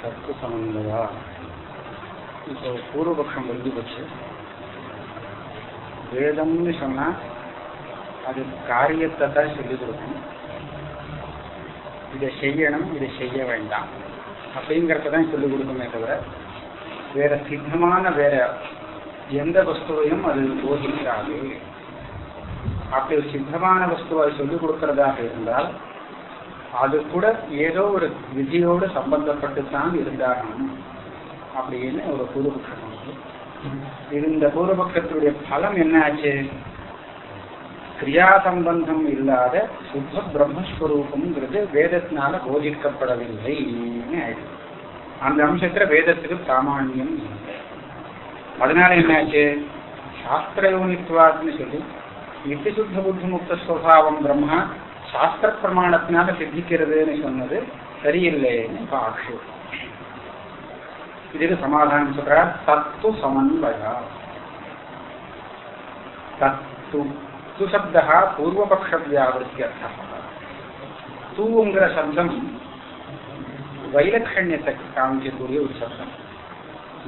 கருத்து சமநிலையா இப்போ பூர்வபக்ஷம் வந்து போச்சு வேதம்னு சொன்னா அது காரியத்தை தான் சொல்லிக் கொடுக்கும் இதை செய்யணும் இதை செய்ய வேண்டாம் அப்படிங்கிறத தான் சொல்லிக் கொடுக்குமே தவிர வேற சித்தமான வேற எந்த வஸ்துவையும் அது போதிக்காது அப்படி ஒரு சித்தமான வஸ்துவை சொல்லிக் கொடுக்கறதாக இருந்தால் அது கூட ஏதோ ஒரு விதியோடு சம்பந்தப்பட்டு தான் இருந்தாகணும் அப்படின்னு ஒரு பூர்வபக்ஷம் இருந்த இது இந்த பூர்வபக்ஷத்துடைய பலம் என்ன ஆச்சு கிரியா சம்பந்தம் இல்லாத சுத்த பிரம்மஸ்வரூபம்ங்கிறது வேதத்தினால போதிக்கப்படவில்லை ஆயிடுச்சு. அந்த அம்சத்துல வேதத்துக்கு சாமானியம் இல்லை. அதனால என்னாச்சு? சாஸ்திர யோனித்வாத்னு சொல்லி நித்திய சுத்த புத்தி முக்த சுவாவம் பிரம்மா சாஸ்திர பிரமாணத்தினால சித்திக்கிறதுன்னு சொன்னது சரியில்லைன்னு இப்ப ஆக்ஷேபம் இதுக்கு சமாதானம் சொல்றார் தத்து சமன்வயா. தத்து து சப்தா பூர்வபக்ஷ வியாவிருத்தியர்த்தா தூங்கிற சப்தம் வைலட்சண்யத்தை காமிக்கக்கூடிய ஒரு சப்தம்.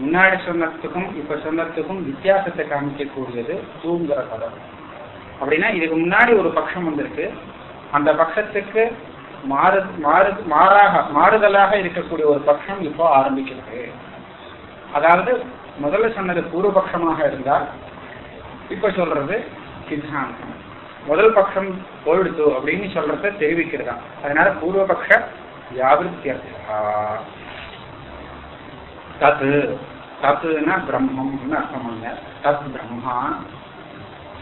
முன்னாடி சொன்னதுக்கும் இப்ப சொன்னதுக்கும் வித்தியாசத்தை காமிக்கக்கூடியது தூங்குற பதம் அப்படின்னா இதுக்கு முன்னாடி ஒரு பட்சம் வந்திருக்கு. அந்த பக்கத்துக்கு மாறு மாறு மாறாக மாறுதலாக இருக்கக்கூடிய ஒரு பட்சம் இப்போ ஆரம்பிக்கிறது. அதாவது முதல்ல சொன்னது பூர்வபக்ஷமாக இருந்தால் இப்ப சொல்றது சித்தாந்தம். முதல் பட்சம் போயிடுத்து அப்படின்னு சொல்றத தெரிவிக்கிறதா? அதனால பூர்வபக்ஷ வியாபிருத்தியர்த்தா தத் தத்துனா பிரம்மம்னு அர்த்தம் பண்ண தத் பிரம்மா.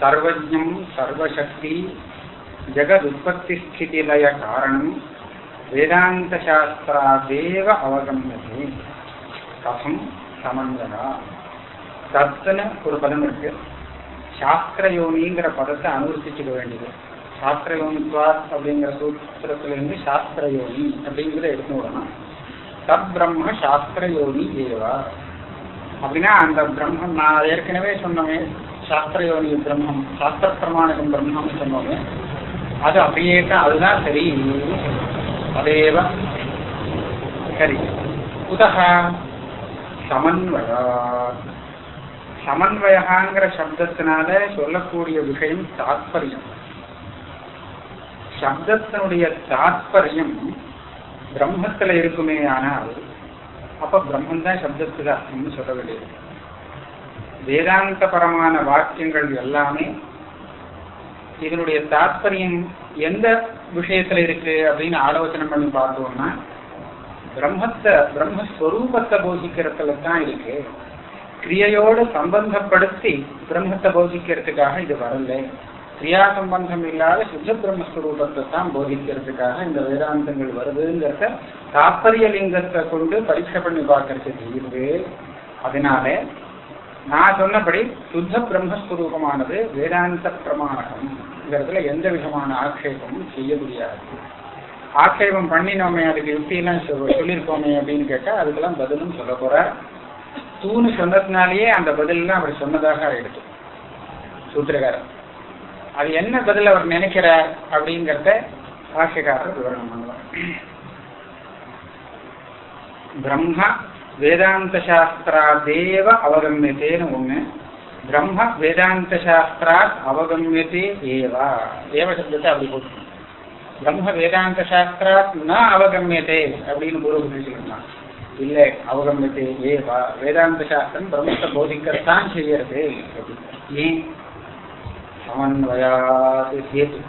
சர்வஜம் சர்வசக்தி ஜெகத் உற்பத்தி ஸ்திதி காரணம் வேதாந்த சாஸ்திராதேவ அவகமியதே கதம் சமந்தரா தத்துன்னு ஒரு பதம் இருக்கு சாஸ்திரயோனிங்கிற பதத்தை அனுவர்த்திச்சுக்க வேண்டியது சாஸ்திரயோனித்வாத் அப்படிங்கிற சூத்திரத்திலிருந்து சாஸ்திரயோனி அப்படிங்கிறத எடுத்து விடணும் தத் பிரம்ம சாஸ்திரயோனி ஏவா அப்படின்னா அந்த பிரம்மம் நான் ஏற்கனவே சொன்னவே சாஸ்திரயோனி பிரம்மம் சாஸ்திர பிரமாணகம் பிரம்மம்னு சொன்னோமே அது அப்படியே அதுதான் சரி. அதேவ? சரி. குதக சமன்வயா. சமன்வயகாங்கிற சப்தத்தினால சொல்லக்கூடிய விஷயம் தாத்பரியம். சப்தத்தினுடைய தாத்பரியம் பிரம்மத்துல இருக்குமே ஆனால் அப்ப பிரம்மன் தான் சப்தத்துக்கு அர்த்தம்னு சொல்ல வேண்டியது. வேதாந்தபரமான வாக்கியங்கள் எல்லாமே இதனுடைய தாத்பரியம் எந்த விஷயத்துல இருக்கு அப்படின்னு ஆலோசனை பண்ணி பார்த்தோம்னா பிரம்மத்தை பிரம்மஸ்வரூபத்தை போதிக்கிறதுல தான் இருக்கு. கிரியையோடு சம்பந்தப்படுத்தி பிரம்மத்தை போதிக்கிறதுக்காக இது வரல. கிரியா சம்பந்தம் இல்லாத சுத்த பிரம்மஸ்வரூபத்தை தான் போதிக்கிறதுக்காக இந்த வேதாந்தங்கள் வருதுங்கிறத தாற்பரிய லிங்கத்தை கொண்டு பரீட்சை பண்ணி பார்க்கறதுக்கு இருக்கு அதனால நான் சொன்னபடி சுத்த பிரம்மஸ்வரூபமானது வேதாந்த பிரமாணம்ங்கிறதுல எந்த விதமான ஆட்சேபமும் செய்ய முடியாது. ஆட்சேபம் பண்ணினோமே அதுக்கு யுக்தியெல்லாம் சொல்லியிருக்கோமே அப்படின்னு கேட்டால் அதுக்கெல்லாம் பதிலும் சொல்ல போற தூணு சொன்னதுனாலேயே அந்த பதிலெல்லாம் அவர் சொன்னதாக ஆயிடுச்சு சூத்திரகாரர் அது என்ன பதில் அவர் நினைக்கிறார் அப்படிங்கிறத பாஷ்யக்காரர் விவரணம் பண்ணுவார். பிரம்மா வேதாந்த சாஸ்திராதேவ அவகமியத்தேன்னு ஒண்ணு பிரம்ம வேதாந்த சாஸ்திராத் அவகமியத்தே ஏவா ஏவ சப்தத்தை அப்படி போட்டு பிரம்ம வேதாந்த சாஸ்திராத் ந அவகமியத்தே அப்படின்னு பூர்வபுத்தி சொல்லலாம் இல்லை அவகமியத்தே ஏவா வேதாந்த சாஸ்திரம் பிரம்மத்தை போதிக்கத்தான் செய்யறது ஏன் சமன்வயாது ஹேத்து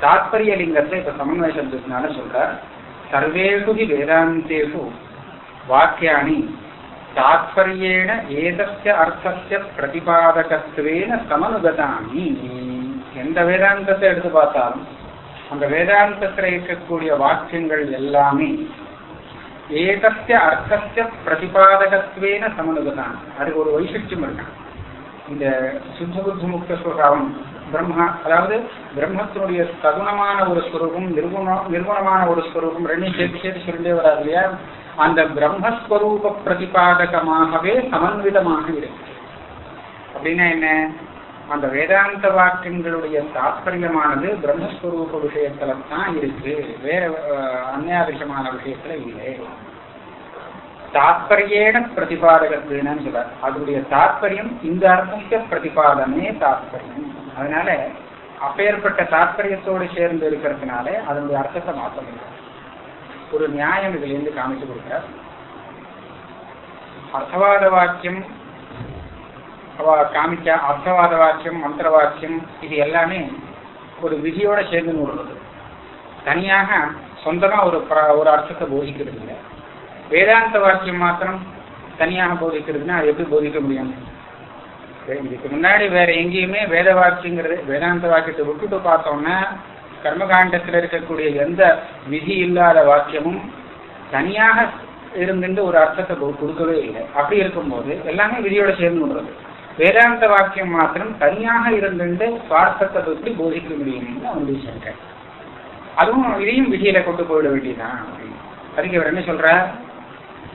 தாத்பரிய லிங்கத்தை இப்ப சமன்வய சப்தத்தினால சொல்றார் சர்வேஷு ஹி வேதாந்தேஷு வாக்கியாணி தாத்பரியேண ஏதஸ்ய அர்த்தஸ்ய பிரதிபாதகத்துவேன சமனுகதானி எந்த வேதாந்தத்தை எடுத்து பார்த்தாலும் அந்த வேதாந்தத்தில் இருக்கக்கூடிய வாக்கியங்கள் எல்லாமே ஏதஸ்ய அர்த்தஸ்ய பிரதிபாதகத்துவேன சமனுகதானி அதுக்கு ஒரு வைசிஷ்டியம் இருக்கான் இந்த சுத்த புத்தி முக்த சுவாவம் பிரம்மா அதாவது பிரம்மத்தினுடைய சகுணமான ஒரு ஸ்வரூபம் நிர்குண நிர்குணமான ஒரு ஸ்வரூபம் ரெண்டையும் சேர்த்து சேர்த்து சொல்லிட்டே வராது இல்லையா? அந்த பிரம்மஸ்வரூப பிரதிபாதகமாகவே சமன்விதமாக இருக்கு அப்படின்னா என்ன? அந்த வேதாந்த வாக்கியங்களுடைய தாற்பயமானது பிரம்மஸ்வரூப விஷயத்துல தான் இருக்கு. வேற அந்நியாதிசமான விஷயத்துல இல்லை. தாற்பயேன பிரதிபாதகத்துன்னு சொல்றார். அதனுடைய தாற்பயம் இந்த அர்த்தத்தை பிரதிபாதமே தாற்பயம் அதனால அப்பேற்பட்ட தாற்பயத்தோடு சேர்ந்து இருக்கிறதுனால அதனுடைய அர்த்தத்தை மாற்ற முடியாது. ஒரு நியாயம் இதுல இருந்து காமிச்சு கொடுக்கிறார் அர்த்தவாத வாக்கியம் அவ காமிக்க அர்த்தவாத வாக்கியம் மந்திர வாக்கியம் இது எல்லாமே ஒரு விதியோட சேர்ந்து நூறுறது. தனியாக சொந்தமா ஒரு பிர- ஒரு அர்த்தத்தை போதிக்கிறது இல்லை. வேதாந்த வாக்கியம் மாத்திரம் தனியாக போதிக்கிறதுன்னா அது எப்படி போதிக்க முடியும்? இதுக்கு முன்னாடி வேற எங்கேயுமே வேத வாக்கியங்கிறது வேதாந்த வாக்கியத்தை விட்டுட்டு பார்த்தோம்னா கர்மகாண்டத்தில் இருக்கக்கூடிய எந்த விதி இல்லாத வாக்கியமும் தனியாக இருந்துட்டு ஒரு அர்த்தத்தை கொடுக்கவே இல்லை. அப்படி இருக்கும்போது எல்லாமே விதியோட சேர்ந்து விடுறது வேதாந்த வாக்கியம் மாத்திரம் தனியாக இருந்துட்டு சுவார்த்தத்தை பற்றி போதிக்க முடியும்னு அவனுடைய சங்கை அதுவும் இதையும் விதியில கொண்டு போயிட வேண்டியதுதான். அதுக்கு இவர் என்ன சொல்ற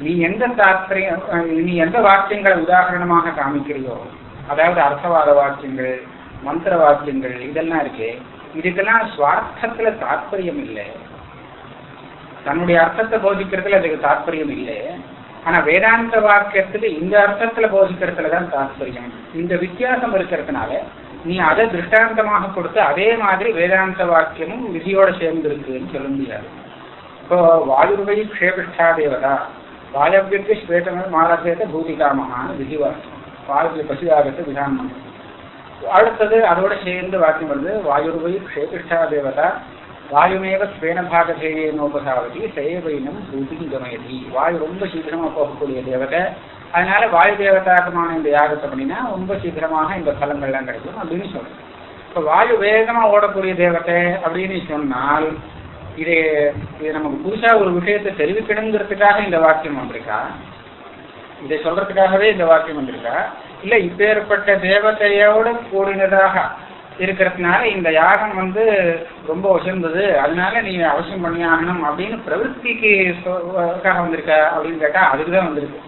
நீ எந்த தாத்பரியம் நீ எந்த வாக்கியங்களை உதாரணமாக காமிக்கிறியோ அதாவது அர்த்தவாத வாக்கியங்கள் மந்திர வாக்கியங்கள் இதெல்லாம் இருக்கு இதுக்கெல்லாம் சுவார்த்தத்துல தாற்பயம் இல்லை. தன்னுடைய அர்த்தத்தை போதிக்கிறதுல அதுக்கு தாற்பயம் இல்லை. ஆனா வேதாந்த வாக்கியத்துக்கு இந்த அர்த்தத்துல போதிக்கிறதுல தான் இந்த வித்தியாசம் இருக்கிறதுனால நீ அதை திருஷ்டாந்தமாக கொடுத்து அதே மாதிரி வேதாந்த வாக்கியமும் விதியோட சேர்ந்து இருக்குன்னு சொல்ல முடியாது. இப்போ வாயுர்வை க்ஷேபிஷ்டா தேவதா வாயவிற்கு ஸ்வேதமே மாலசேத பூதிகாமகான விதிவாக்கியம் வாயுக்கு பசுதாகத்தை விதானம் அடுத்தது அதோட சேர்ந்து வாக்கியம் வருது வாயுர்வை க்ஷேபிஷ்டா தேவதா வாயுமேவ ஸ்வேன பாகதேயனோபசாவதி சேவைனம் பூதி கமயதி வாயு ரொம்ப சீக்கிரமா போகக்கூடிய தேவதை. அதனால வாயு தேவதாக்கமான இந்த யாகத்தை பண்ணினா ரொம்ப சீக்கிரமாக இந்த பலங்கள்லாம் கிடைக்கும் அப்படின்னு சொல்றேன் இப்போ வாயு வேகமா ஓடக்கூடிய தேவதை அப்படின்னு சொன்னால் இது இது நமக்கு புதுசா ஒரு விஷயத்தை தெரிவிக்கணுங்கிறதுக்காக இந்த வாக்கியம் வந்திருக்கா? இதை சொல்றதுக்காகவே இந்த வாக்கியம் வந்திருக்கா? இல்ல இப்பேற்பட்ட தேவதையோட கூடினதாக இருக்கிறதுனால இந்த யாகம் வந்து ரொம்ப உசந்தது அதனால நீ அவசியம் பண்ணி ஆகணும் அப்படின்னு பிரவருத்திக்கு வந்திருக்க அப்படின்னு கேட்டா அதுக்குதான் வந்திருக்கு.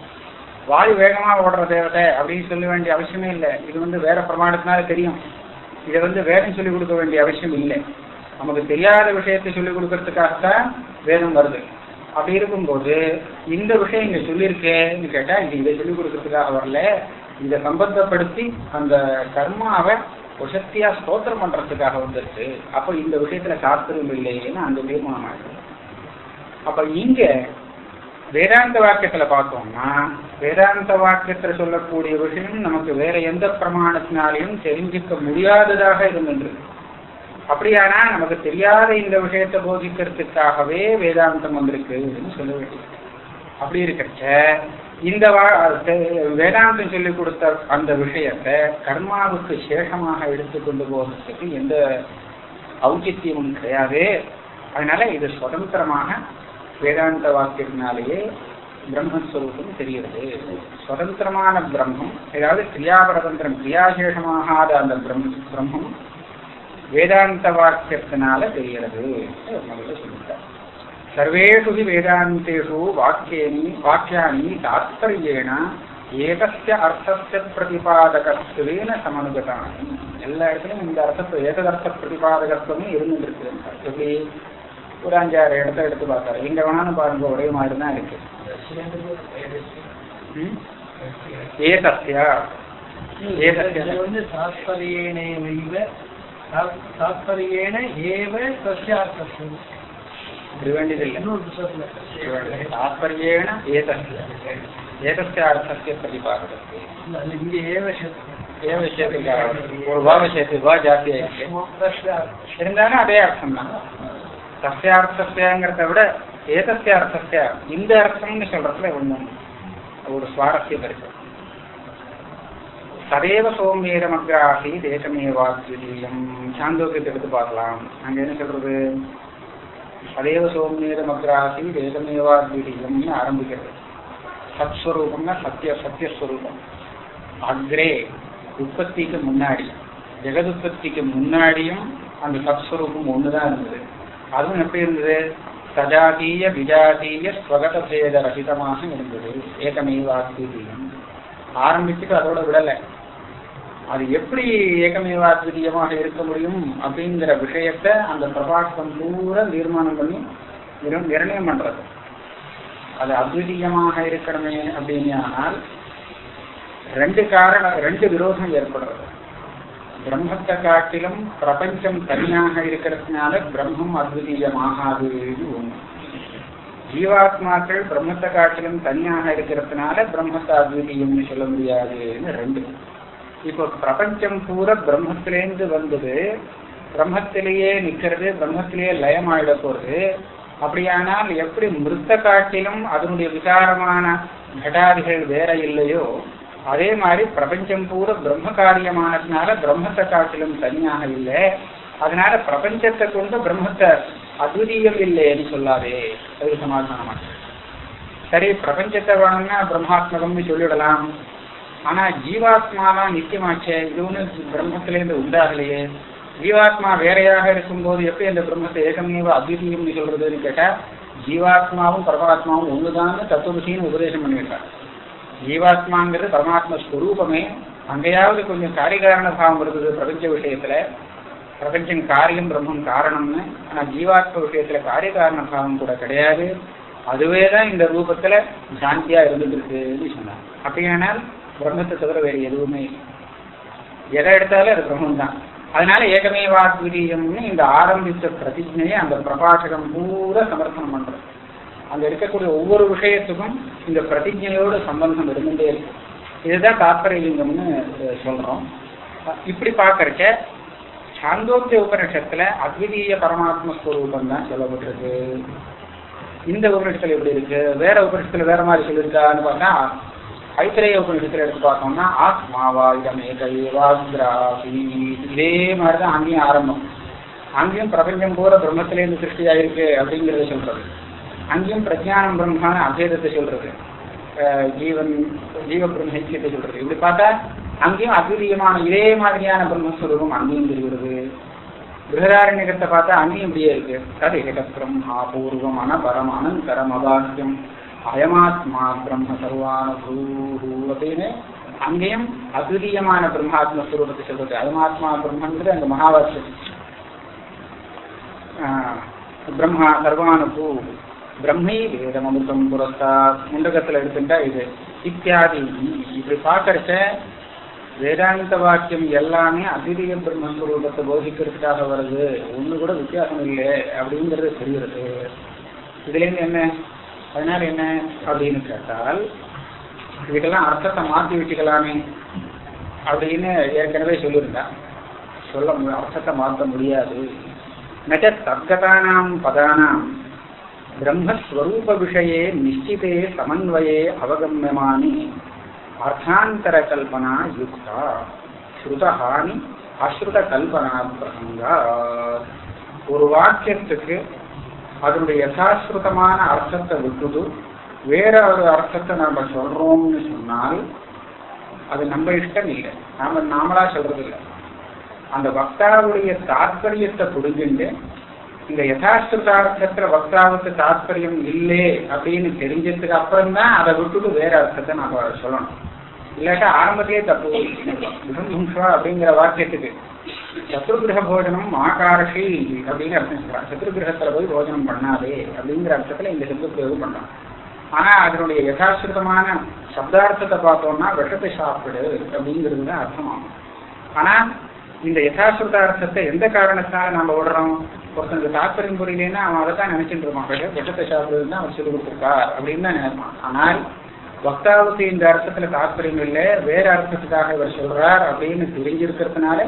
வாயு வேகமா ஓடுற தேவதை அப்படின்னு சொல்ல வேண்டிய அவசியமே இல்லை. இது வந்து வேற பிரமாணத்தினால தெரியும். இதை வந்து வேதம் சொல்லிக் கொடுக்க வேண்டிய அவசியம் இல்லை. நமக்கு தெரியாத விஷயத்தை சொல்லிக் கொடுக்கறதுக்காகத்தான் வேதம் வருது. அப்படி இருக்கும்போது இந்த விஷயம் இங்க சொல்லியிருக்கேன்னு கேட்டா இது இதை சொல்லிக் கொடுக்கறதுக்காக வரல. இதை சம்பந்தப்படுத்தி அந்த கர்மாவை உசக்தியா ஸ்தோத்திரம் பண்றதுக்காக வந்திருக்கு அப்ப இந்த விஷயத்துல சாஸ்திரம் இல்லைன்னு அந்த தீர்மானம் ஆயிடுது அப்ப இங்க வேதாந்த வாக்கியத்துல பார்த்தோம்னா வேதாந்த வாக்கியத்துல சொல்லக்கூடிய விஷயம் நமக்கு வேற எந்த பிரமாணத்தினாலையும் தெரிஞ்சுக்க முடியாததாக இருந்துருக்கு அப்படியானா நமக்கு தெரியாத இந்த விஷயத்தை போதிக்கிறதுக்காகவே வேதாந்தம் வந்திருக்குன்னு சொல்ல வேண்டியது. அப்படி இருக்கச்ச இந்த வா- வேதாந்தம் சொல்லி கொடுத்த அந்த விஷயத்தை கர்மாவுக்கு சேஷமாக எடுத்துக்கொண்டு போகிறதுக்கு எந்த ஔச்சித்தியமும் கிடையாது. அதனால இது சுதந்திரமாக வேதாந்த வாக்கியத்தினாலேயே பிரம்மஸ்வரூபம் தெரிகிறது. சுதந்திரமான பிரம்மம் ஏதாவது கிரியாபரதந்திரம் கிரியாசேஷமாகாத அந்த பிரம் பிரம்மம் வேதாந்த வாக்கியத்தினால தெரிகிறது. முதல்ல சொல்லிட்டார் சர்வேஷு ஹி வேதாந்தேஷு வாக்கியேனி வாக்கியானி தாத்பரியேன ஏகஸ்ய அர்த்தஸ்ய பிரதிபாதகத்துவேன சமனுகதான் எல்லா இடத்துலையும் இந்த அர்த்தத்தை ஏகதர்த்த பிரதிபாதகத்துவமே இருந்துருக்கு எப்படி ஒரு அஞ்சாறு இடத்த எடுத்து பார்த்தாரு எங்க வேணாலும் பாருங்க ஒரே மாதிரி தான் இருக்கு ம்? ஏகஸ்ய வந்து தாத்பரியேனைவ தா- தாத்பரியேன ஏவ சஸ்யார்த்தம் இது तात्पर्येण एतस्य एतस्य अर्थस्य ஏதஸ்ய एव அர்த்தஸ்ய वा जातीय இருந்தாலும் அதே அர்த்தம் தான் சஸ்யார்த்தஸ்யங்கிறத விட ஏதஸ்ய அர்த்தஸ்ய இந்த அர்த்தம்னு சொல்றதுல ஒரு சுவாரஸ்யம் இருக்கு சதேவ சாந்தோக்கியத்தை எடுத்து பார்க்கலாம் அங்க என்ன சொல்றது சதேவ சோமேரமக்ராசி தேசமேவாத்விதீயம்னு ஆரம்பிக்கிறது. சத்ஸ்வரூபம்னா சத்திய சத்தியஸ்வரூபம் அக்ரே உற்பத்திக்கு முன்னாடி. ஜெகதுற்பத்திக்கு முன்னாடியும் அந்த சத்ஸ்வரூபம் ஒண்ணுதான் இருந்தது. அதுவும் எப்படி இருந்தது? சஜாதீய விஜாதீய ஸ்வகத பேத ரகிதமாக இருந்தது. ஏகமேவாத்வீதியம் ஆரம்பிச்சுட்டு அதோட விடலை. அது எப்படி ஏகமேவாத்விதீயமாக இருக்க முடியும் அப்படிங்கிற விஷயத்தை அந்த பிரபாஷம் பூரா தீர்மானம் பண்ணி நிர்ணயம் பண்றது. அது அத்விதீயமாக இருக்கணுமே அப்படின்னு ஆனால் ரெண்டு காரணம் ரெண்டு விரோதம் ஏற்படுறது. பிரம்மத்தை காட்டிலும் பிரபஞ்சம் தனியாக இருக்கிறதுனால பிரம்மம் அத்விதீயமாகாது ஒண்ணு. ஜீவாத்மாக்கள் பிரம்மத்தை காட்டிலும் தனியாக இருக்கிறதுனால பிரம்மத்தை அத்விதீயம்னு சொல்ல முடியாதுன்னு ரெண்டு. இப்போ பிரபஞ்சம் பூரா பிரம்மத்திலேருந்து வந்தது. பிரம்மத்திலேயே நிக்கிறது பிரம்மத்திலேயே லயமாயிட போறது அப்படியானால் எப்படி மிருத்த காட்டிலும் அதனுடைய விசாரமான கடாதிகள் வேற இல்லையோ அதே மாதிரி பிரபஞ்சம் பூரா பிரம்ம காரியமானதுனால பிரம்மத்தை காட்டிலும் தனியாக இல்லை. அதனால பிரபஞ்சத்தை கொண்டு பிரம்மத்தை அத்விதீயம் இல்லைன்னு சொல்லாதே. அது சமாதானமாக சரி பிரபஞ்சத்தை வேணும்னா பிரம்மாத்மகம்னு சொல்லிவிடலாம் ஆனா ஜீவாத்மாலாம் நித்தியமாச்சே? இது ஒண்ணு பிரம்மத்திலேருந்து உண்டாகலையே. ஜீவாத்மா வேறையாக இருக்கும்போது எப்படி அந்த பிரம்மத்தை ஏகமேவ அத்விதீயம்னு சொல்றதுன்னு கேட்டா ஜீவாத்மாவும் பரமாத்மாவும் ஒண்ணுதான் தத்துவசின்னு உபதேசம் பண்ணியிருக்காங்க. ஜீவாத்மாங்கிறது பரமாத்மா ஸ்வரூபமே. அங்கேயாவது கொஞ்சம் காரிகாரண பாவம் இருக்குது பிரபஞ்ச விஷயத்துல. பிரபஞ்சம் காரியம் பிரம்மம் காரணம்னு. ஆனா ஜீவாத்ம விஷயத்துல காரியகாரண பாவம் கூட கிடையாது. அதுவே தான் இந்த ரூபத்துல சாந்தியா இருந்துட்டு இருக்குன்னு சொன்னாங்க. அப்படியானால் பிரம்மத்தை தவிர வேறு எதுவுமே இல்லை. எதை எடுத்தாலும் அது பிரம்மம் தான். அதனால ஏகமேவாத்வீரியம்னு இந்த ஆரம்பித்த பிரதிஜையை அந்த பிரபாஷகம் பூரா சமர்ப்பணம் பண்றது. அங்க இருக்கக்கூடிய ஒவ்வொரு விஷயத்துக்கும் இந்த பிரதிஜையோட சம்பந்தம் இருந்துட்டே இருக்கு. இதுதான் தாத்பரியலிங்கம்னு சொல்றோம். இப்படி பார்க்கறச்ச சாந்தோக்கிய உபநிஷத்துல அத்விதீய பரமாத்ம ஸ்வரூபம் தான் சொல்லப்பட்டிருக்கு. இந்த உபநிஷத்துல எப்படி இருக்கு? வேற உபநிஷத்துல வேற மாதிரி சொல்லியிருக்கான்னு பார்த்தா ஐத்திரைய உபநிஷத்துல எடுத்து பார்த்தோம்னா ஆத்மாவா இடமேகைவாஸ்திராசி இதே மாதிரி தான் அங்கேயும் ஆரம்பம். அங்கேயும் பிரபஞ்சம் பூரா பிரம்மத்திலேருந்து சிருஷ்டியாயிருக்கு அப்படிங்கிறத சொல்றது. அங்கேயும் பிரஜானம் பிரம்மான அபேதத்தை சொல்றது. ஜீவன் ஜீவ பிரம்ம சொல்றது. இப்படி பார்த்தா அங்கேயும் அத்விதீயமான இதே மாதிரியான பிரம்மஸ்வரூபம் அங்கேயும் தெரிகிறது. பிருகதாரண்யகத்தை பார்த்தா அங்கேயும் இப்படியே இருக்கு. தது ஏக பிரம்மா பூர்வமான பரமானந்தரம் அபாக்கியம் அயமாத்மா பிரம்ம சர்வானுபூ அங்கேயும் அத்விதீயமான பிரம்மாத்ம ஸ்வரூபத்தை சொல்றது. அயமாத்மா பிரம்மன்றது அந்த மகாவாக்கியம் ஆஹ் பிரம்மா சர்வானுபூ பிரம்மை வேதமமிர்தம் புரஸ்தா முண்டகத்துல எடுத்துட்டா இது. இத்தியாதி இப்படி பார்க்கறச்ச வேதாந்த வாக்கியம் எல்லாமே அத்விதீய பிரம்மஸ்வரூபத்தை போதிக்கிறதுக்காக வருது. ஒண்ணு கூட வித்தியாசம் இல்லை அப்படிங்கிறது தெரிகிறது இதுலேருந்து என்ன? அதனால என்ன அப்படின்னு கேட்டால் இதுக்கெல்லாம் அர்த்தத்தை மாற்றி விட்டுக்கலாமே அப்படின்னு ஏற்கனவே சொல்லியிருந்தா. சொல்ல அர்த்தத்தை மாற்ற முடியாது. நச்ச தத்கதானாம் பதானாம் பிரம்மஸ்வரூப விஷயே நிச்சிதே சமன்வயே அவகமியமானி அர்த்தாந்தர கல்பனா யுக்தா ஸ்ருதஹானி அஸ்ருத கல்பனா பிரசங்கா ஒரு வாக்கியத்துக்கு அதனுடைய யசாஸ்ருதமான அர்த்தத்தை விட்டுது வேற ஒரு அர்த்தத்தை நாம சொல்றோம்னு சொன்னால் அது நம்ம இஷ்டம் இல்லை. நாம நாமளா சொல்றது இல்லை அந்த வக்தாவுடைய தாத்பரியத்தை புரிஞ்சுட்டு இந்த யதாஸ்ருதார்த்தத்துல வக்தாவுக்கு தாத்பரியம் இல்லை அப்படின்னு தெரிஞ்சதுக்கு அப்புறம் தான் அதை விட்டுட்டு வேற அர்த்தத்தை நாம சொல்லணும். இல்லாட்டா ஆரம்பத்திலே தப்பு அப்படிங்கிற வாக்கியத்துக்கு சத்ருகிரக போஜனம் ஆகாரஷி அப்படின்னு அர்த்தம் சொல்றாங்க. சத்ருகிரகத்துல போய் போஜனம் பண்ணாதே அப்படிங்கிற அர்த்தத்துல இந்த சப்த பிரயோகம் பண்றான் ஆனா அதனுடைய யதாசிருதமான சப்தார்த்தத்தை பார்த்தோம்னா விஷத்தை சாப்பிடு அப்படிங்கிறது தான் அர்த்தமாகும் ஆனா இந்த யதாசிருத அர்த்தத்தை எந்த காரணத்தால நம்ம விடுறோம் ஒருத்தனுக்கு தாத்பரியம் புரியலன்னா அவன் அதை தான் நினைச்சிட்டு இருப்பான். விஷ- விஷத்தை சாப்பிடுறதுன்னு அவன் சொல்லி கொடுத்துருக்கார் அப்படின்னு தான் நினைப்பான். ஆனால் வக்தாவுக்கு இந்த அர்த்தத்துல தாத்பரியம் இல்லை வேற அர்த்தத்துக்காக இவர் சொல்றார் அப்படின்னு தெரிஞ்சிருக்கிறதுனால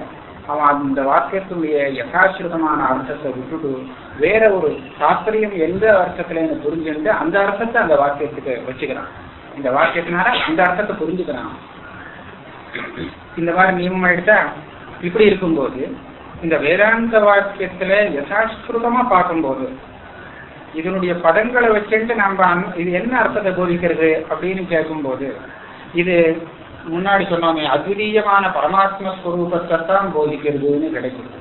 அவன் அந்த வாக்கியத்தினுடைய யதாசிருதமான அர்த்தத்தை விட்டுட்டு வேற ஒரு தாற்பயம் எந்த அர்த்தத்துல புரிஞ்சுட்டு அந்த அர்த்தத்தை அந்த வாக்கியத்துக்கு வச்சுக்கிறான். இந்த வாக்கியத்தினால அந்த அர்த்தத்தை புரிஞ்சுக்கிறான். இந்த மாதிரி நியமம் எடுத்தா இப்படி இருக்கும்போது இந்த வேதாந்த வாக்கியத்துல யசாஸ்கிருதமா பார்க்கும்போது இதனுடைய பதங்களை வச்சுட்டு நம்ம இது என்ன அர்த்தத்தை போதிக்கிறது அப்படின்னு கேட்கும்போது இது முன்னாடி சொன்னோமே அத்விதீயமான பரமாத்ம ஸ்வரூபத்தை தான் போதிக்கிறதுன்னு கிடைக்குது.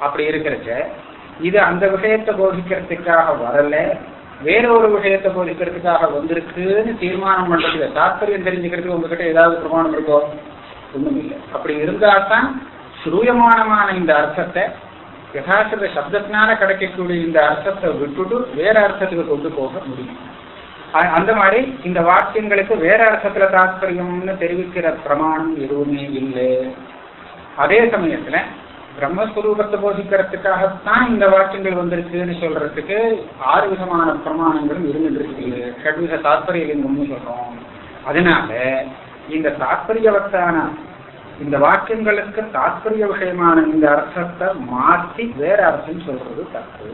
அப்படி இருக்கிறச்ச இது அந்த விஷயத்தை போதிக்கிறதுக்காக வரல வேற ஒரு விஷயத்தை போதிக்கிறதுக்காக வந்திருக்குன்னு தீர்மானம் பண்றதுக்கு தாற்பயம் தெரிஞ்சுக்கிறதுக்கு உங்ககிட்ட ஏதாவது பிரமாணம் இருக்கோ? ஒண்ணும் இல்லை அப்படி இருந்தால்தான் ஸ்ரூயமானமான இந்த அர்த்தத்தை யதாசிரத சப்தத்தினால கிடைக்கக்கூடிய இந்த அர்த்தத்தை விட்டுட்டு வேற அர்த்தத்துக்கு கொண்டு போக முடியும். அந்த மாதிரி இந்த வாக்கியங்களுக்கு வேற அர்த்தத்துல தாத்பரியம்னு தெரிவிக்கிற பிரமாணம் எதுவுமே இல்லை. அதே சமயத்துல பிரம்மஸ்வரூபத்தை போதிக்கிறதுக்காகத்தான் இந்த வாக்கியங்கள் வந்திருக்குன்னு சொல்றதுக்கு ஆறு விதமான பிரமாணங்களும் இருந்துட்டு இருக்கு ஷட்வித தாத்பரிய லிங்கம்னு சொல்றோம். அதனால இந்த தாத்பரியவத்தான இந்த வாக்கியங்களுக்கு தாத்பரிய விஷயமான இந்த அர்த்தத்தை மாற்றி வேற அர்த்தம் சொல்றது தப்பு.